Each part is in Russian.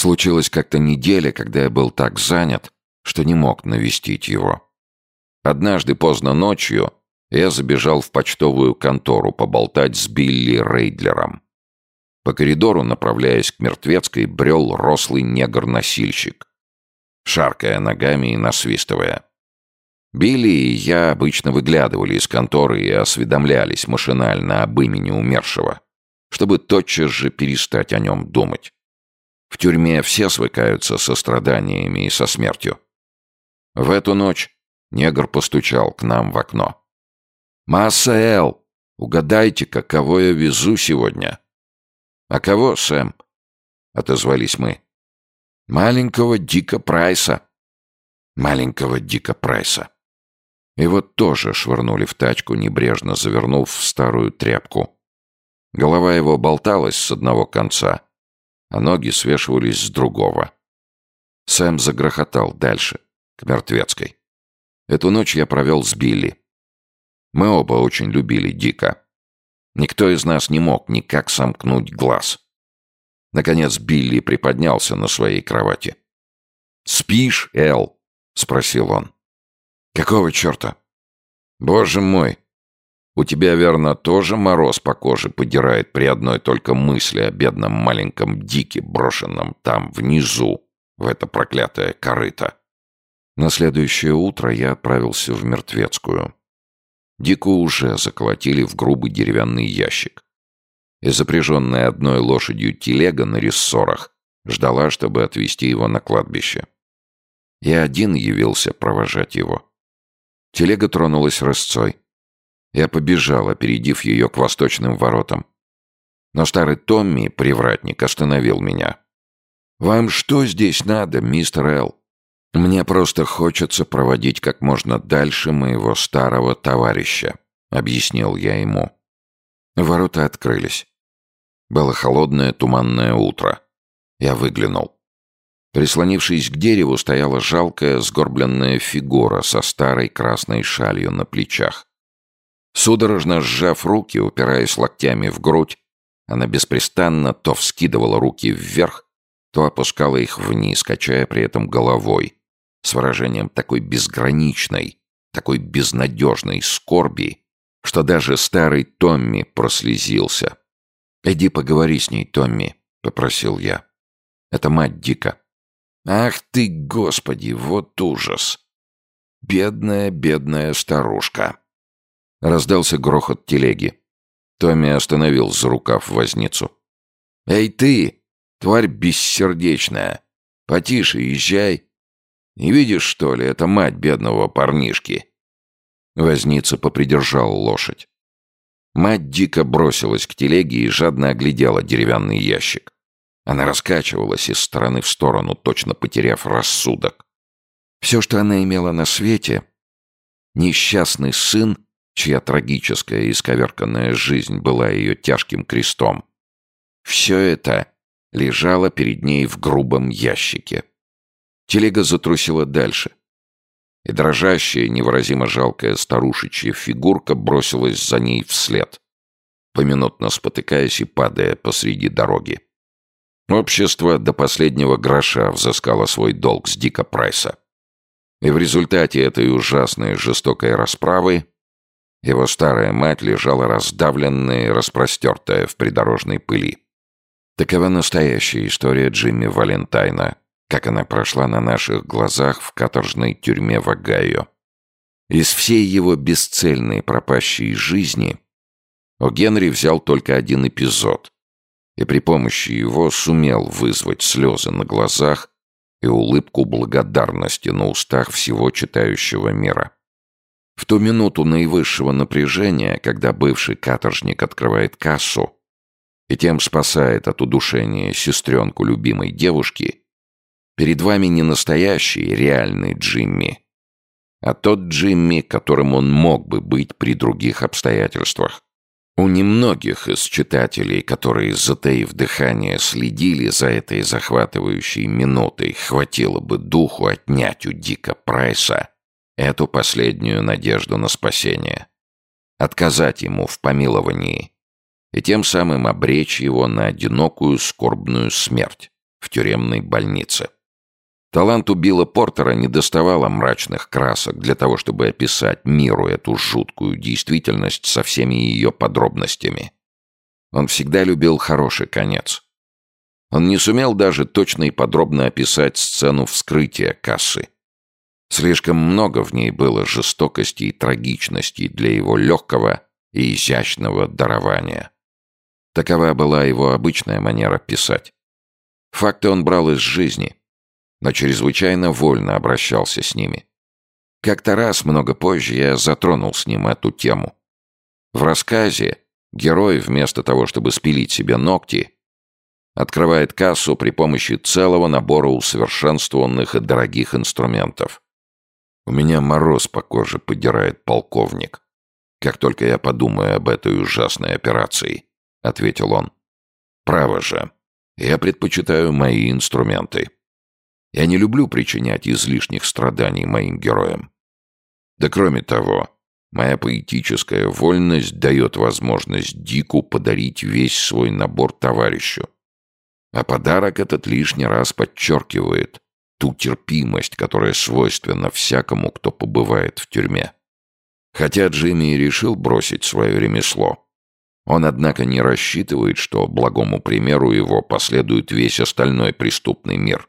Случилось как-то неделя, когда я был так занят, что не мог навестить его. Однажды поздно ночью я забежал в почтовую контору поболтать с Билли Рейдлером. По коридору, направляясь к Мертвецкой, брел рослый негр-носильщик, шаркая ногами и насвистывая. Билли и я обычно выглядывали из конторы и осведомлялись машинально об имени умершего, чтобы тотчас же перестать о нем думать. В тюрьме все свыкаются со страданиями и со смертью. В эту ночь негр постучал к нам в окно. «Масса Эл, угадайте, каково я везу сегодня?» «А кого, Сэм?» — отозвались мы. «Маленького Дика Прайса». «Маленького Дика Прайса». Его тоже швырнули в тачку, небрежно завернув в старую тряпку. Голова его болталась с одного конца, а ноги свешивались с другого. Сэм загрохотал дальше, к Мертвецкой. Эту ночь я провел с Билли. Мы оба очень любили Дика. Никто из нас не мог никак сомкнуть глаз. Наконец Билли приподнялся на своей кровати. «Спишь, Эл?» — спросил он. Какого черта? Боже мой! У тебя, верно, тоже мороз по коже подирает при одной только мысли о бедном маленьком Дике, брошенном там, внизу, в это проклятое корыто. На следующее утро я отправился в Мертвецкую. Дику уже заколотили в грубый деревянный ящик. И запряженная одной лошадью телега на рессорах ждала, чтобы отвезти его на кладбище. Я один явился провожать его. Телега тронулась рысцой. Я побежал, опередив ее к восточным воротам. Но старый Томми, привратник, остановил меня. «Вам что здесь надо, мистер Эл? Мне просто хочется проводить как можно дальше моего старого товарища», — объяснил я ему. Ворота открылись. Было холодное туманное утро. Я выглянул. Прислонившись к дереву, стояла жалкая сгорбленная фигура со старой красной шалью на плечах. Судорожно сжав руки, упираясь локтями в грудь, она беспрестанно то вскидывала руки вверх, то опускала их вниз, качая при этом головой, с выражением такой безграничной, такой безнадежной скорби, что даже старый Томми прослезился. «Иди поговори с ней, Томми», — попросил я. «Это мать Дика». Ах ты, господи, вот ужас! Бедная, бедная старушка. Раздался грохот телеги. Томми остановил за рукав возницу. «Эй ты, тварь бессердечная! Потише езжай! Не видишь, что ли, это мать бедного парнишки?» Возница попридержал лошадь. Мать дико бросилась к телеге и жадно оглядела деревянный ящик. Она раскачивалась из стороны в сторону, точно потеряв рассудок. Все, что она имела на свете — несчастный сын, чья трагическая и исковерканная жизнь была ее тяжким крестом. Все это лежало перед ней в грубом ящике. Телега затрусила дальше. И дрожащая, невыразимо жалкая старушечья фигурка бросилась за ней вслед, поминутно спотыкаясь и падая посреди дороги. Общество до последнего гроша взыскало свой долг с Дика Прайса. И в результате этой ужасной жестокой расправы его старая мать лежала раздавленная и распростертая в придорожной пыли. Такова настоящая история Джимми Валентайна, как она прошла на наших глазах в каторжной тюрьме в Огайо. Из всей его бесцельной пропащей жизни О Генри взял только один эпизод, и при помощи его сумел вызвать слезы на глазах и улыбку благодарности на устах всего читающего мира. В ту минуту наивысшего напряжения, когда бывший каторжник открывает кассу и тем спасает от удушения сестренку любимой девушки, перед вами не настоящий реальный Джимми, а тот Джимми, которым он мог бы быть при других обстоятельствах. У немногих из читателей, которые, затаив дыхание, следили за этой захватывающей минутой, хватило бы духу отнять у Дика Прайса эту последнюю надежду на спасение. Отказать ему в помиловании и тем самым обречь его на одинокую скорбную смерть. в тюремной больнице. Таланту Билла Портера не доставало мрачных красок для того, чтобы описать миру эту жуткую действительность со всеми ее подробностями. Он всегда любил хороший конец. Он не сумел даже точно и подробно описать сцену вскрытия кассы. Слишком много в ней было жестокости и трагичности для его легкого и изящного дарования. Такова была его обычная манера писать. Факты он брал из жизни, но чрезвычайно вольно обращался с ними. Как-то раз, много позже, я затронул с ним эту тему. В рассказе герой, вместо того, чтобы спилить себе ногти, открывает кассу при помощи целого набора усовершенствованных и дорогих инструментов. У меня мороз по коже подирает полковник. Как только я подумаю об этой ужасной операции, — ответил он. Право же, я предпочитаю мои инструменты. Я не люблю причинять излишних страданий моим героям. Да кроме того, моя поэтическая вольность дает возможность Дику подарить весь свой набор товарищу. А подарок этот лишний раз подчеркивает ту терпимость, которая свойственна всякому, кто побывает в тюрьме. Хотя Джимми и решил бросить свое ремесло, он, однако, не рассчитывает, что благому примеру его последует весь остальной преступный мир.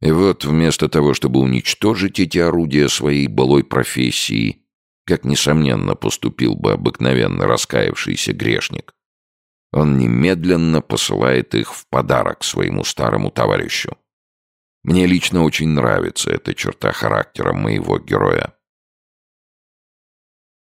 И вот вместо того, чтобы уничтожить эти орудия своей былой профессии, как, несомненно, поступил бы обыкновенно раскаявшийся грешник, он немедленно посылает их в подарок своему старому товарищу. Мне лично очень нравится эта черта характера моего героя.